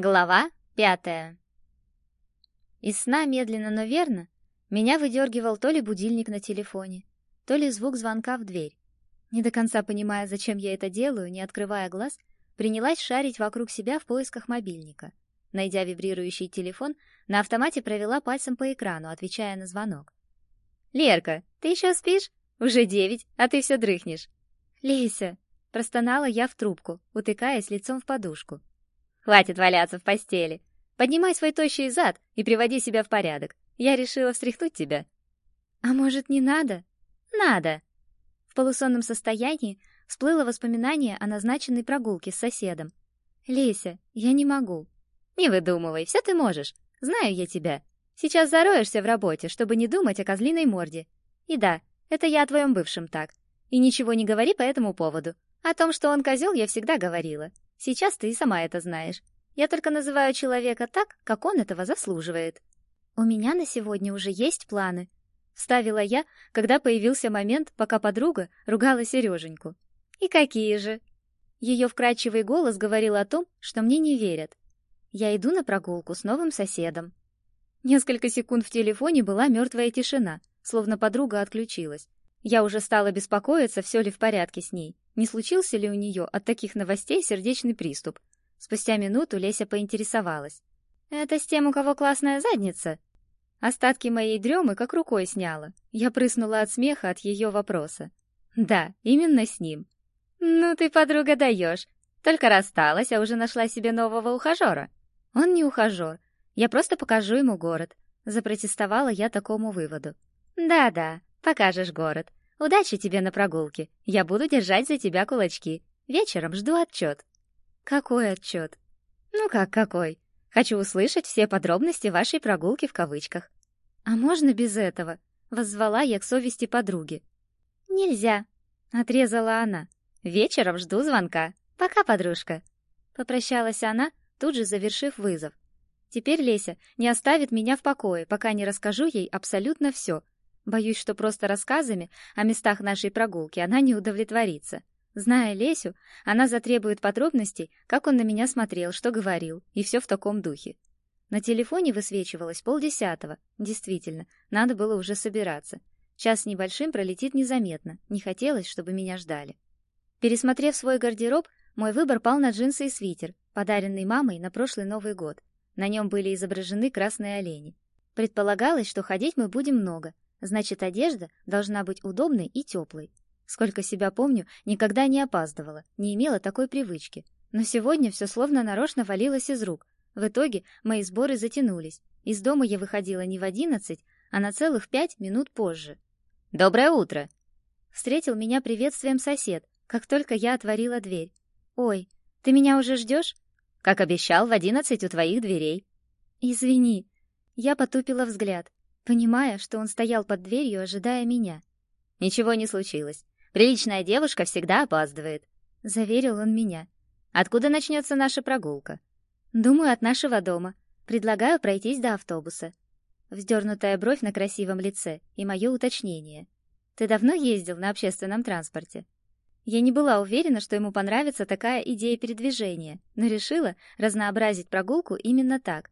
Глава пятая. Из сна медленно, но верно меня выдергивал то ли будильник на телефоне, то ли звук звонка в дверь. Не до конца понимая, зачем я это делаю, не открывая глаз, принялась шарить вокруг себя в поисках мобильника. Найдя вибрирующий телефон, на автомате провела пальцем по экрану, отвечая на звонок. «Лерка, ты еще спишь? Уже девять, а ты все дрыхнешь». «Леся!» — простонала я в трубку, утыкаясь лицом в подушку. Хватит валяться в постели. Поднимай свой тощий зад и приводи себя в порядок. Я решила встряхнуть тебя. А может, не надо? Надо. В полусонном состоянии всплыло воспоминание о назначенной прогулке с соседом. Леся, я не могу. Не выдумывай, все ты можешь. Знаю я тебя. Сейчас зароешься в работе, чтобы не думать о козлиной морде. И да, это я о твоем бывшем так. И ничего не говори по этому поводу. О том, что он козел, я всегда говорила. Сейчас ты и сама это знаешь. Я только называю человека так, как он этого заслуживает. У меня на сегодня уже есть планы, вставила я, когда появился момент, пока подруга ругала Сереженьку. И какие же? Ее вкрадчивый голос говорил о том, что мне не верят. Я иду на прогулку с новым соседом. Несколько секунд в телефоне была мертвая тишина, словно подруга отключилась. Я уже стала беспокоиться, все ли в порядке с ней. Не случился ли у нее от таких новостей сердечный приступ? Спустя минуту Леся поинтересовалась. «Это с тем, у кого классная задница?» Остатки моей дремы как рукой сняло. Я прыснула от смеха от ее вопроса. «Да, именно с ним». «Ну ты, подруга, даешь. Только рассталась, а уже нашла себе нового ухажера». «Он не ухажер. Я просто покажу ему город». Запротестовала я такому выводу. «Да-да, покажешь город. Удачи тебе на прогулке. Я буду держать за тебя кулачки. Вечером жду отчет. Какой отчет? Ну как какой? Хочу услышать все подробности вашей прогулки в кавычках. А можно без этого? Воззвала я к совести подруги. Нельзя, отрезала она. Вечером жду звонка. Пока, подружка. Попрощалась она, тут же завершив вызов. Теперь Леся не оставит меня в покое, пока не расскажу ей абсолютно все, Боюсь, что просто рассказами о местах нашей прогулки она не удовлетворится. Зная Лесю, она затребует подробностей, как он на меня смотрел, что говорил, и все в таком духе. На телефоне высвечивалось полдесятого. Действительно, надо было уже собираться. Час небольшим пролетит незаметно. Не хотелось, чтобы меня ждали. Пересмотрев свой гардероб, мой выбор пал на джинсы и свитер, подаренный мамой на прошлый Новый год. На нем были изображены красные олени. Предполагалось, что ходить мы будем много, Значит, одежда должна быть удобной и теплой. Сколько себя помню, никогда не опаздывала, не имела такой привычки. Но сегодня все словно нарочно валилось из рук. В итоге мои сборы затянулись. Из дома я выходила не в одиннадцать, а на целых пять минут позже. «Доброе утро!» Встретил меня приветствием сосед, как только я отворила дверь. «Ой, ты меня уже ждешь?» «Как обещал, в одиннадцать у твоих дверей». «Извини». Я потупила взгляд понимая, что он стоял под дверью, ожидая меня. Ничего не случилось. Приличная девушка всегда опаздывает, заверил он меня. Откуда начнется наша прогулка? Думаю, от нашего дома. Предлагаю пройтись до автобуса. Вздернутая бровь на красивом лице и мое уточнение. Ты давно ездил на общественном транспорте? Я не была уверена, что ему понравится такая идея передвижения, но решила разнообразить прогулку именно так,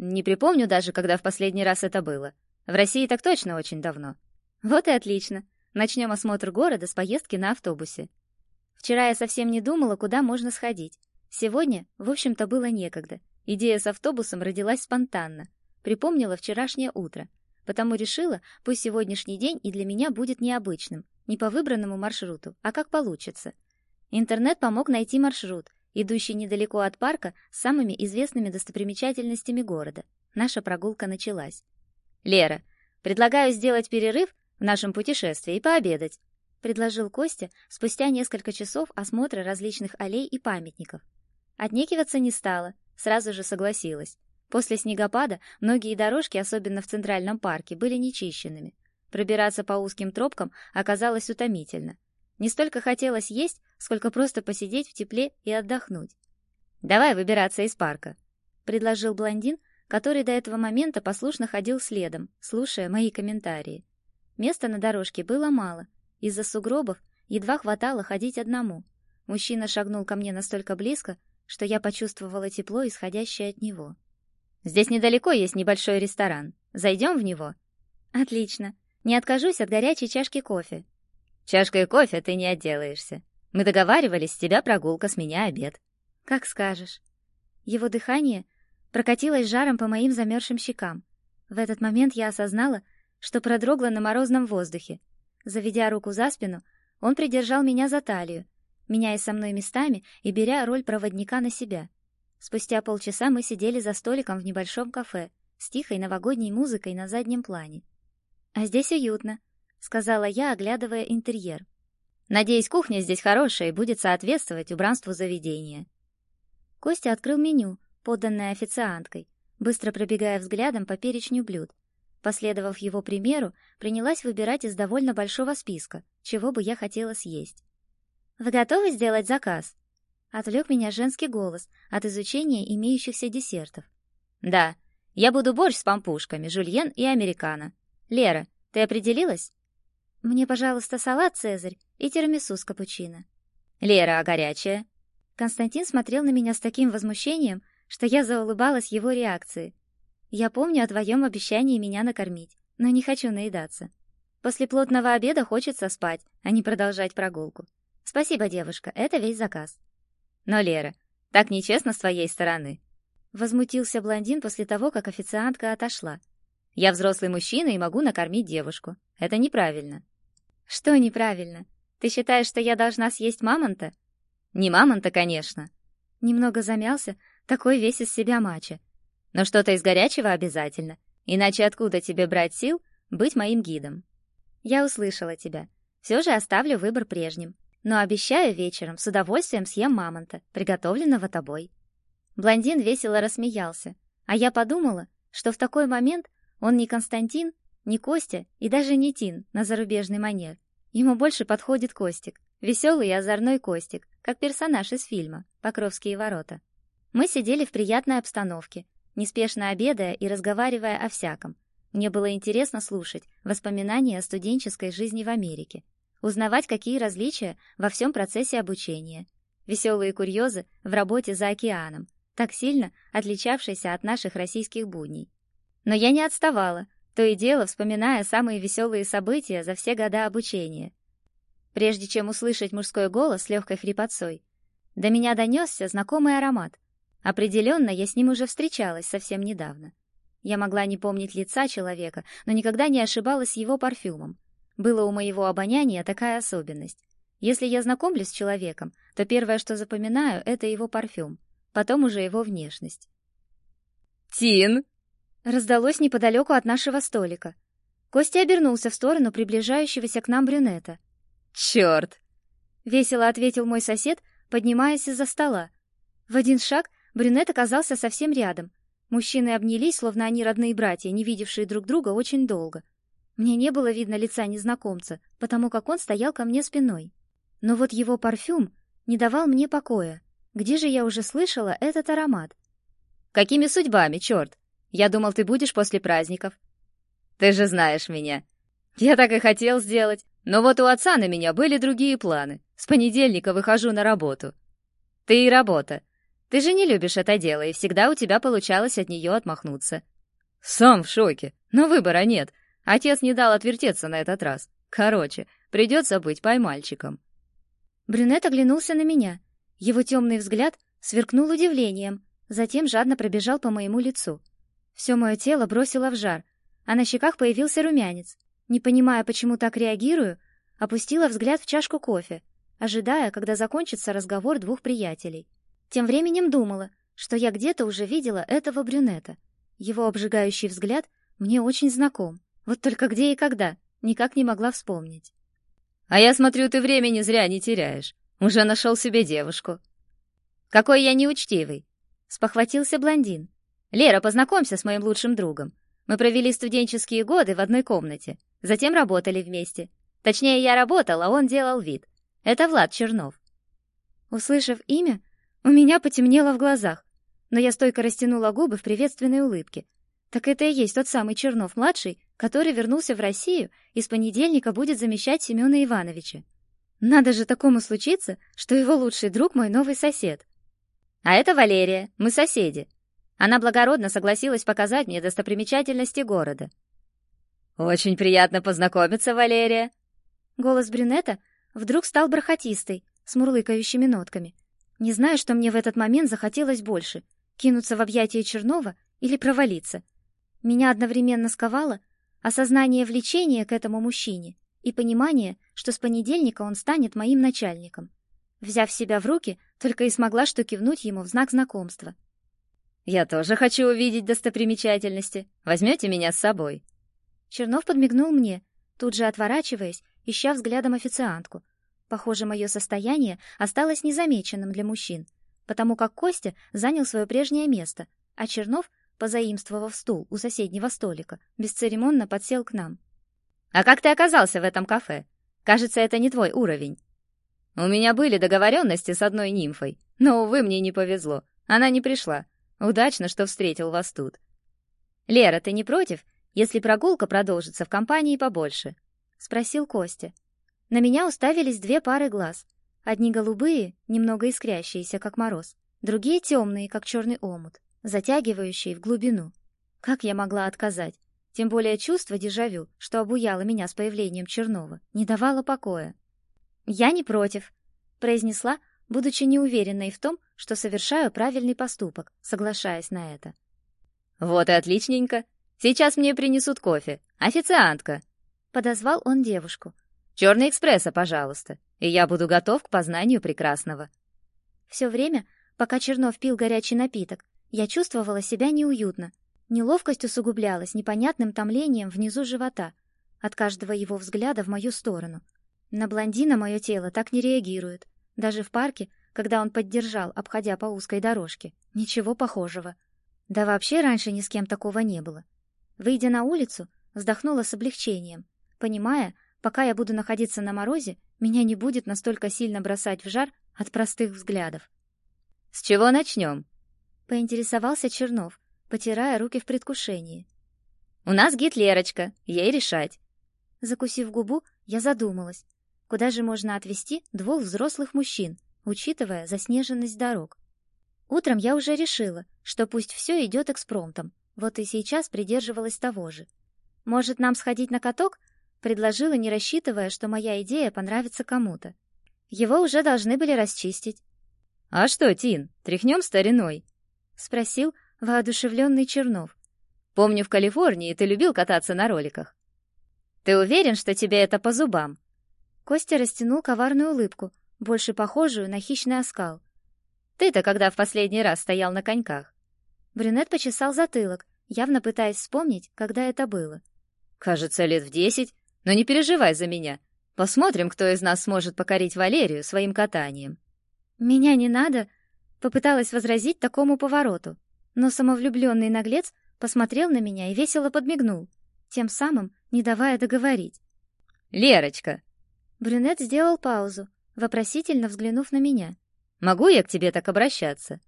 не припомню даже, когда в последний раз это было. В России так точно очень давно. Вот и отлично. Начнем осмотр города с поездки на автобусе. Вчера я совсем не думала, куда можно сходить. Сегодня, в общем-то, было некогда. Идея с автобусом родилась спонтанно. Припомнила вчерашнее утро. Потому решила, пусть сегодняшний день и для меня будет необычным, не по выбранному маршруту, а как получится. Интернет помог найти маршрут, идущий недалеко от парка с самыми известными достопримечательностями города. Наша прогулка началась. «Лера, предлагаю сделать перерыв в нашем путешествии и пообедать», предложил Костя спустя несколько часов осмотра различных аллей и памятников. Отнекиваться не стала, сразу же согласилась. После снегопада многие дорожки, особенно в центральном парке, были нечищенными. Пробираться по узким тропкам оказалось утомительно. Не столько хотелось есть, сколько просто посидеть в тепле и отдохнуть. «Давай выбираться из парка», — предложил блондин, который до этого момента послушно ходил следом, слушая мои комментарии. Места на дорожке было мало. Из-за сугробов едва хватало ходить одному. Мужчина шагнул ко мне настолько близко, что я почувствовала тепло, исходящее от него. Здесь недалеко есть небольшой ресторан. Зайдем в него? Отлично. Не откажусь от горячей чашки кофе. Чашкой кофе ты не отделаешься. Мы договаривались, с тебя прогулка, с меня обед. Как скажешь. Его дыхание прокатилось жаром по моим замерзшим щекам. В этот момент я осознала, что продрогла на морозном воздухе. Заведя руку за спину, он придержал меня за талию, меняясь со мной местами и беря роль проводника на себя. Спустя полчаса мы сидели за столиком в небольшом кафе с тихой новогодней музыкой на заднем плане. «А здесь уютно», — сказала я, оглядывая интерьер. «Надеюсь, кухня здесь хорошая и будет соответствовать убранству заведения». Костя открыл меню, поданное официанткой, быстро пробегая взглядом по перечню блюд. Последовав его примеру, принялась выбирать из довольно большого списка, чего бы я хотела съесть. «Вы готовы сделать заказ?» Отвлек меня женский голос от изучения имеющихся десертов. «Да, я буду борщ с пампушками, жульен и американо. Лера, ты определилась?» «Мне, пожалуйста, салат «Цезарь» и тирамису с капучино». «Лера, а горячая?» Константин смотрел на меня с таким возмущением, что я заулыбалась его реакции. «Я помню о твоем обещании меня накормить, но не хочу наедаться. После плотного обеда хочется спать, а не продолжать прогулку. Спасибо, девушка, это весь заказ». Но, Лера, так нечестно с твоей стороны. Возмутился блондин после того, как официантка отошла. Я взрослый мужчина и могу накормить девушку. Это неправильно. Что неправильно? Ты считаешь, что я должна съесть мамонта? Не мамонта, конечно. Немного замялся, такой весь из себя мачо. Но что-то из горячего обязательно. Иначе откуда тебе брать сил быть моим гидом? Я услышала тебя. Все же оставлю выбор прежним но обещаю вечером с удовольствием съем мамонта, приготовленного тобой. Блондин весело рассмеялся, а я подумала, что в такой момент он не Константин, не Костя и даже не Тин на зарубежный манер. Ему больше подходит Костик, веселый и озорной Костик, как персонаж из фильма «Покровские ворота». Мы сидели в приятной обстановке, неспешно обедая и разговаривая о всяком. Мне было интересно слушать воспоминания о студенческой жизни в Америке, узнавать, какие различия во всем процессе обучения, веселые курьезы в работе за океаном, так сильно отличавшиеся от наших российских будней. Но я не отставала, то и дело вспоминая самые веселые события за все года обучения. Прежде чем услышать мужской голос с легкой хрипотцой, до меня донесся знакомый аромат. Определенно, я с ним уже встречалась совсем недавно. Я могла не помнить лица человека, но никогда не ошибалась его парфюмом. Было у моего обоняния такая особенность. Если я знакомлюсь с человеком, то первое, что запоминаю, это его парфюм, потом уже его внешность. «Тин!» Раздалось неподалеку от нашего столика. Костя обернулся в сторону приближающегося к нам брюнета. «Черт!» — весело ответил мой сосед, поднимаясь из-за стола. В один шаг брюнет оказался совсем рядом. Мужчины обнялись, словно они родные братья, не видевшие друг друга очень долго. Мне не было видно лица незнакомца, потому как он стоял ко мне спиной. Но вот его парфюм не давал мне покоя. Где же я уже слышала этот аромат? Какими судьбами, черт? Я думал, ты будешь после праздников. Ты же знаешь меня. Я так и хотел сделать, но вот у отца на меня были другие планы. С понедельника выхожу на работу. Ты и работа. Ты же не любишь это дело, и всегда у тебя получалось от нее отмахнуться. Сам в шоке, но выбора нет. Отец не дал отвертеться на этот раз. Короче, придется быть поймальчиком. Брюнет оглянулся на меня. Его темный взгляд сверкнул удивлением, затем жадно пробежал по моему лицу. Все мое тело бросило в жар, а на щеках появился румянец. Не понимая, почему так реагирую, опустила взгляд в чашку кофе, ожидая, когда закончится разговор двух приятелей. Тем временем думала, что я где-то уже видела этого брюнета. Его обжигающий взгляд мне очень знаком. Вот только где и когда, никак не могла вспомнить. «А я смотрю, ты времени зря не теряешь. Уже нашел себе девушку». «Какой я неучтивый!» — спохватился блондин. «Лера, познакомься с моим лучшим другом. Мы провели студенческие годы в одной комнате, затем работали вместе. Точнее, я работал, а он делал вид. Это Влад Чернов». Услышав имя, у меня потемнело в глазах, но я стойко растянула губы в приветственной улыбке. Так это и есть тот самый Чернов-младший, который вернулся в Россию и с понедельника будет замещать Семёна Ивановича. Надо же такому случиться, что его лучший друг мой новый сосед. А это Валерия, мы соседи. Она благородно согласилась показать мне достопримечательности города. Очень приятно познакомиться, Валерия. Голос брюнета вдруг стал бархатистый, с мурлыкающими нотками. Не знаю, что мне в этот момент захотелось больше — кинуться в объятия Чернова или провалиться. Меня одновременно сковало осознание влечения к этому мужчине и понимание, что с понедельника он станет моим начальником. Взяв себя в руки, только и смогла что кивнуть ему в знак знакомства. «Я тоже хочу увидеть достопримечательности. Возьмете меня с собой?» Чернов подмигнул мне, тут же отворачиваясь, ища взглядом официантку. Похоже, мое состояние осталось незамеченным для мужчин, потому как Костя занял свое прежнее место, а Чернов, позаимствовав стул у соседнего столика, бесцеремонно подсел к нам. «А как ты оказался в этом кафе? Кажется, это не твой уровень». «У меня были договоренности с одной нимфой, но, увы, мне не повезло. Она не пришла. Удачно, что встретил вас тут». «Лера, ты не против, если прогулка продолжится в компании побольше?» — спросил Костя. На меня уставились две пары глаз. Одни голубые, немного искрящиеся, как мороз, другие темные, как черный омут, затягивающие в глубину. Как я могла отказать? Тем более чувство дежавю, что обуяло меня с появлением Чернова, не давало покоя. «Я не против», — произнесла, будучи неуверенной в том, что совершаю правильный поступок, соглашаясь на это. «Вот и отличненько. Сейчас мне принесут кофе. Официантка!» Подозвал он девушку. «Черный экспресса, пожалуйста, и я буду готов к познанию прекрасного». Все время, пока Чернов пил горячий напиток, я чувствовала себя неуютно. Неловкость усугублялась непонятным томлением внизу живота от каждого его взгляда в мою сторону. На блондина мое тело так не реагирует. Даже в парке, когда он поддержал, обходя по узкой дорожке. Ничего похожего. Да вообще раньше ни с кем такого не было. Выйдя на улицу, вздохнула с облегчением, понимая, пока я буду находиться на морозе, меня не будет настолько сильно бросать в жар от простых взглядов. «С чего начнем?» — поинтересовался Чернов, потирая руки в предвкушении. «У нас гитлерочка, ей решать». Закусив губу, я задумалась, куда же можно отвезти двух взрослых мужчин, учитывая заснеженность дорог. Утром я уже решила, что пусть все идет экспромтом, вот и сейчас придерживалась того же. Может, нам сходить на каток? Предложила, не рассчитывая, что моя идея понравится кому-то. Его уже должны были расчистить. «А что, Тин, тряхнем стариной?» — спросил воодушевленный Чернов. «Помню, в Калифорнии ты любил кататься на роликах. Ты уверен, что тебе это по зубам?» Костя растянул коварную улыбку, больше похожую на хищный оскал. «Ты-то когда в последний раз стоял на коньках?» Брюнет почесал затылок, явно пытаясь вспомнить, когда это было. «Кажется, лет в десять, но не переживай за меня. Посмотрим, кто из нас сможет покорить Валерию своим катанием». «Меня не надо», — попыталась возразить такому повороту, но самовлюбленный наглец посмотрел на меня и весело подмигнул, тем самым не давая договорить. «Лерочка!» Брюнет сделал паузу, вопросительно взглянув на меня. «Могу я к тебе так обращаться?»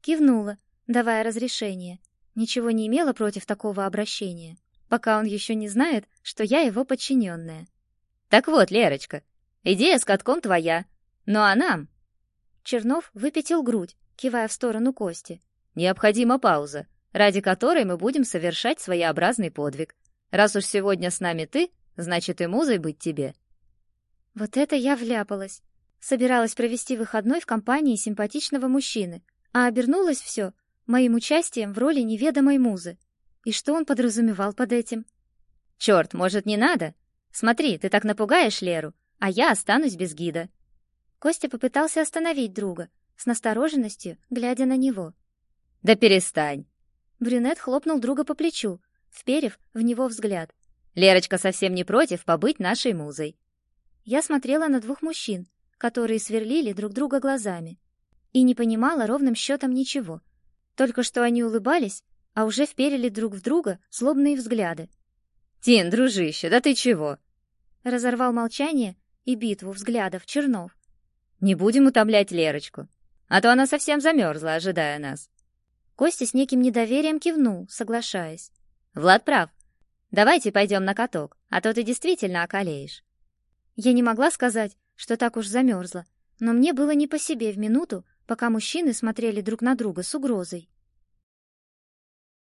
Кивнула, давая разрешение. Ничего не имела против такого обращения, пока он еще не знает, что я его подчиненная. Так вот, Лерочка, идея с катком твоя, ну а нам? Чернов выпятил грудь, кивая в сторону Кости. Необходима пауза, ради которой мы будем совершать своеобразный подвиг. Раз уж сегодня с нами ты, значит и музой быть тебе. Вот это я вляпалась. Собиралась провести выходной в компании симпатичного мужчины, а обернулось все моим участием в роли неведомой музы. И что он подразумевал под этим? Черт, может, не надо? Смотри, ты так напугаешь Леру, а я останусь без гида. Костя попытался остановить друга, с настороженностью, глядя на него. Да перестань. Брюнет хлопнул друга по плечу, вперев в него взгляд. Лерочка совсем не против побыть нашей музой. Я смотрела на двух мужчин, которые сверлили друг друга глазами, и не понимала ровным счетом ничего. Только что они улыбались, а уже вперили друг в друга злобные взгляды. «Тин, дружище, да ты чего?» Разорвал молчание и битву взглядов Чернов. «Не будем утомлять Лерочку, а то она совсем замерзла, ожидая нас». Костя с неким недоверием кивнул, соглашаясь. «Влад прав. Давайте пойдем на каток, а то ты действительно околеешь». Я не могла сказать, что так уж замерзла, но мне было не по себе в минуту, пока мужчины смотрели друг на друга с угрозой.